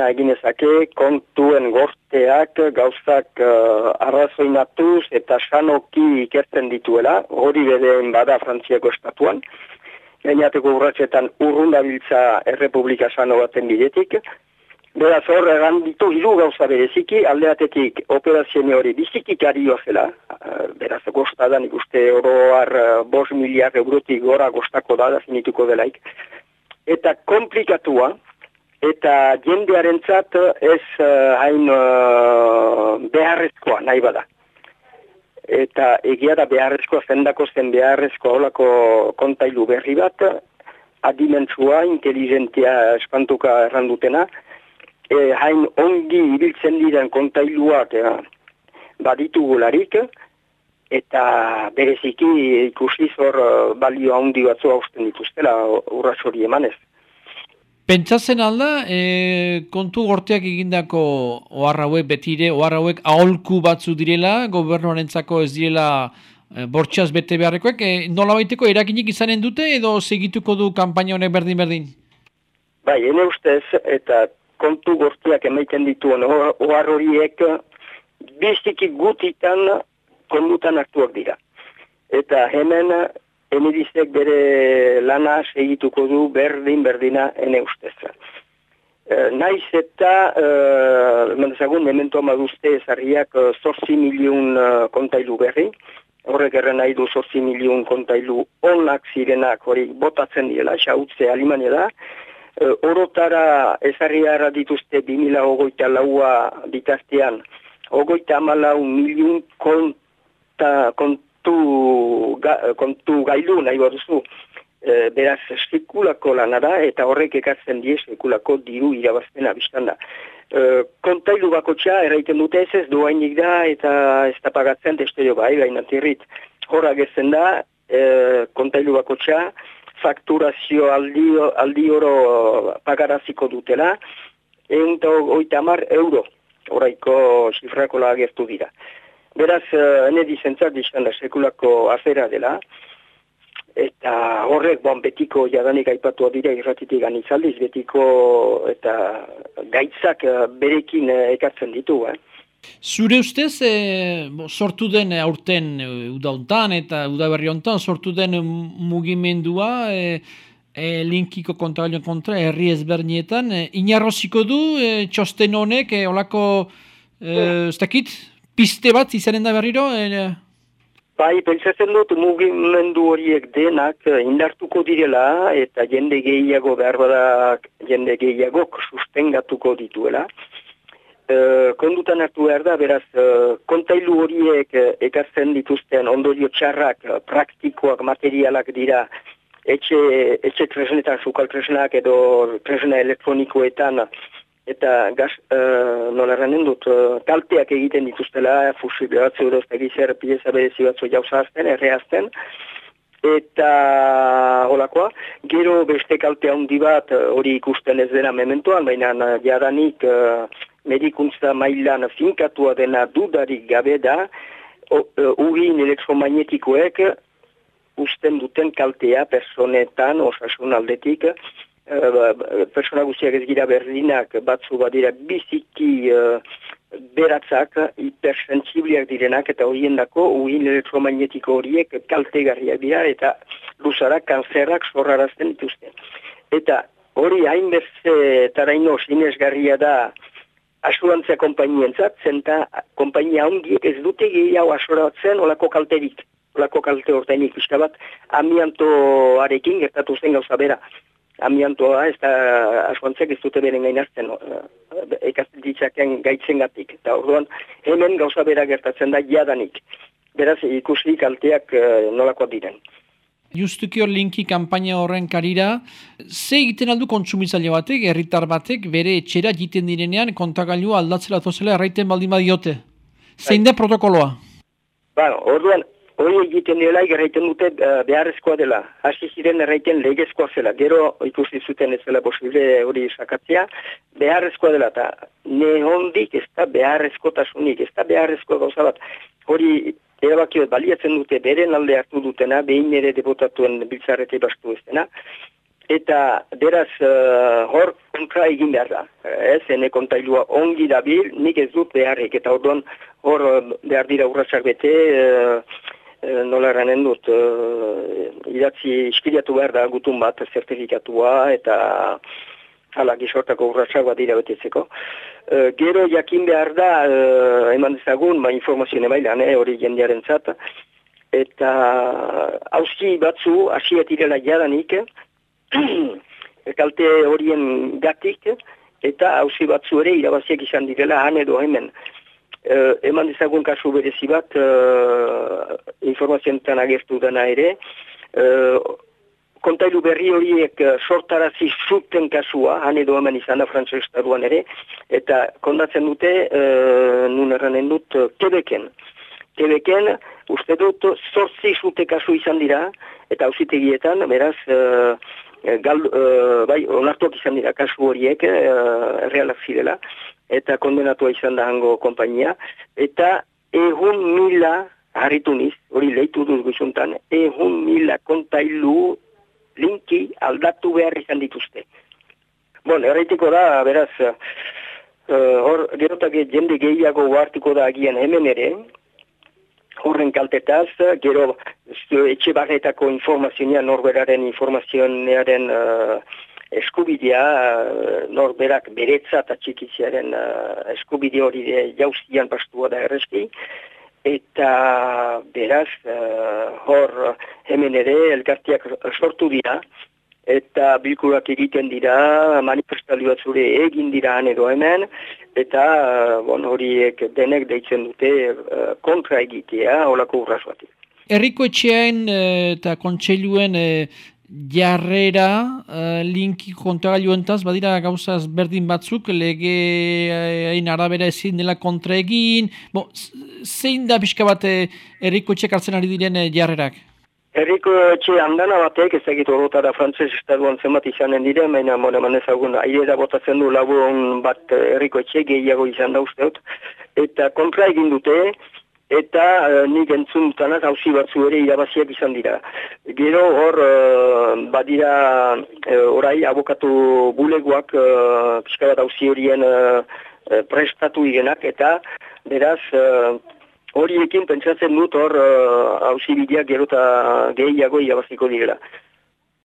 dena eginezake kontuen gorteak gauzak uh, arrazoinatuz eta sanoki ikertzen dituela, hori bedeen bada Frantziako estatuan, gainateko urratxetan urrundabiltza errepublika sano baten bidetik, Beraz hor egan ditu hiru gauza bereziki, aldeatetik operazioen hori bizikik ari zela, uh, beraz gostadan ikuste oroar uh, bos miliar eurotik gora gostako da, da finituko delaik, eta komplikatua, eta jendearen zat ez uh, hain uh, beharrezkoa nahi bada. Eta egia da beharrezkoa, zendako zen beharrezkoa holako kontailu berri bat, adimentsua, inteligentia espantuka errandutena, e, hain ongi ibiltzen diren kontailuak e, baditu gularik, eta bereziki ikusi zor e, balio handi batzu hausten dituztela urras hori emanez. Pentsatzen alda, e, kontu gorteak egindako oharra hauek betire, oharra hauek aholku batzu direla, gobernuaren ez direla e, bortxaz bete beharrekoek, e, nola baiteko erakinik izanen dute edo segituko du kampaina honek berdin-berdin? Bai, ene ustez, eta kontu gortiak emaiten dituen ohar horiek biziki gutitan kondutan aktuak dira. Eta hemen emidizek bere lana segituko du berdin berdina ene ustez. E, naiz eta, e, mendezagun, memento amaduzte ezarriak zorzi e, miliun e, kontailu berri, horrek erren nahi du zorzi miliun kontailu onak zirenak hori botatzen dira, xautze alimania da, E, orotara ezarriara dituzte 2000 ogoita laua ditaztean, ogoita amalau miliun konta, kontu, ga, kontu gailu nahi baduzu, e, beraz sekulako lanara eta horrek ekartzen die sekulako diru irabaztena biztan da. E, kontailu bako txa, erraiten dute ez ez duainik da eta ez da pagatzen testoio bai, gainatirrit. Horra gezen da, e, kontailu bako txa, fakturazio aldi, aldi oro pagaraziko dutela, egun eta oita mar euro, oraiko sifrakola agertu dira. Beraz, uh, ene dizentzat dizan da sekulako afera dela, eta horrek bon, betiko jadanik aipatua dira irratitik anitzaldiz, betiko eta gaitzak uh, berekin uh, ekartzen ditu, eh? Zure ustez, e, sortu den aurten udauntan eta udaberri hontan sortu den mugimendua e, e, linkiko kontra kontra herri ezbernietan, e, inarroziko du e, txosten honek, e, olako, e, ez piste bat izanen da berriro? E, Bai, pentsatzen dut mugimendu horiek denak indartuko direla eta jende gehiago behar badak jende gehiagok sustengatuko dituela. Uh, kondutan hartu behar da, beraz, kontailu horiek ekartzen dituzten ondorio txarrak, praktikoak, materialak dira, etxe, etxe tresnetan, zukal tresnak edo tresna elektronikoetan, eta gaz, uh, nola erranen dut, uh, kalteak egiten dituztela, fusi behatzu edo ez egizer pieza berezi batzu jauzazten, erreazten, eta holakoa, gero beste kalte handi bat hori ikusten ez dena mementoan, baina jadanik medikuntza mailan finkatua dena dudarik gabe da, ugin elektromagnetikoek usten duten kaltea personetan, osasun aldetik, uh, persona guztiak ez gira berdinak batzu badira biziki uh, beratzak, hipersensibliak direnak, eta horien dako, ugin elektromagnetiko horiek kaltegarriak dira, eta luzarak, kanzerrak zorrarazten dituzten. Eta hori hainbeste taraino sinesgarria da, asurantzia kompainientzat, zenta kompainia hondiek ez dute gehiago asuratzen olako kalterik, olako kalte ortainik pixka bat, amiantoarekin gertatu zen gauza bera. Amiantoa ez da asuantziak ez dute beren gainazten ekazten ditzakean gaitzen gatik. Eta orduan hemen gauza bera gertatzen da jadanik. Beraz ikusi kalteak uh, nolako diren. Justuki hor linki kampaina horren karira, ze egiten aldu kontsumizaile batek, herritar batek, bere etxera egiten direnean kontagailua aldatzela tozela erraiten baldin badiote? Zein da protokoloa? Ba, orduan, hori egiten dela, erraiten dute uh, beharrezkoa dela. Hasi ziren erraiten legezkoa zela. Gero ikusi zuten ez dela posible hori sakatzea, beharrezkoa dela. Ta, ne hondik ez da beharrezkotasunik, ez da beharrezkoa gauza bat. Hori erabakiot baliatzen dute beren alde hartu dutena, behin ere depotatuen biltzarrete bastu ez dena, eta beraz uh, hor kontra egin behar da. Ez, ene kontailua ongi dabil, nik ez dut beharrik, eta hor hor behar dira urratsak bete, uh, nola eranen dut, uh, idatzi iskiriatu behar da gutun bat zertifikatua, eta hala gizortako urratsak bat dira betetzeko. Uh, gero jakin behar da, uh, eman dezagun, ba, informazio nebailan, eh, hori jendearen zat, eta hauski batzu, asiet irela jadanik, kalte horien gatik, eta hausi batzu ere irabaziak izan direla han edo hemen. E, eman dizagun kasu berezi bat, e, informazioetan agertu dena ere, e, kontailu berri horiek sortarazi zuten kasua, han edo hemen izan da Frantzo Estaduan ere, eta kondatzen dute, e, nun erranen dut, Quebecen. Quebecen, uste dut, sortzi zute kasu izan dira, eta hausitegietan, beraz, Eh, gal, uh, bai, onartuak izan dira kasu horiek, uh, realak zirela, eta kondenatua izan da hango kompainia, eta egun mila, harritu niz, hori lehitu duz guzuntan, egun mila kontailu linki aldatu behar izan dituzte. Bon, erraitiko da, beraz, uh, hor, gerotak jende gehiago hartuko da agian hemen ere, horren kaltetaz, gero etxe barretako informazioa, norberaren informazioaren uh, eskubidea, uh, norberak beretza eta txikiziaren uh, eskubide hori jauzian pastua da erreski, eta beraz, uh, hor hemen ere elkartiak sortu dira, eta bilkurak egiten dira, manifestalioa zure egin dira edo hemen, eta bon, horiek denek deitzen dute kontra egitea holako urrazuatik. Herriko etxean eh, eta kontseiluen eh, jarrera uh, linki kontagailuentaz, badira gauzaz berdin batzuk, lege hain arabera ezin dela kontra egin, bo, zein da pixka bat herriko etxeak hartzen ari diren jarrerak? Herriko etxe handana batek, ez egit horrota da frantzes estaduan zenbat izanen dire, maina mone manezagun, aire da botatzen du lagun bat herriko etxe gehiago izan da usteot, eta kontra egin dute, eta uh, nik entzun dutanaz hausi batzu ere irabaziak izan dira. Gero hor, uh, badira uh, orai abokatu buleguak uh, pixka bat hausi horien uh, prestatu irenak, eta beraz, horiekin pentsatzen dut hor hausi uh, bideak gero eta gehiago irabaziko direla.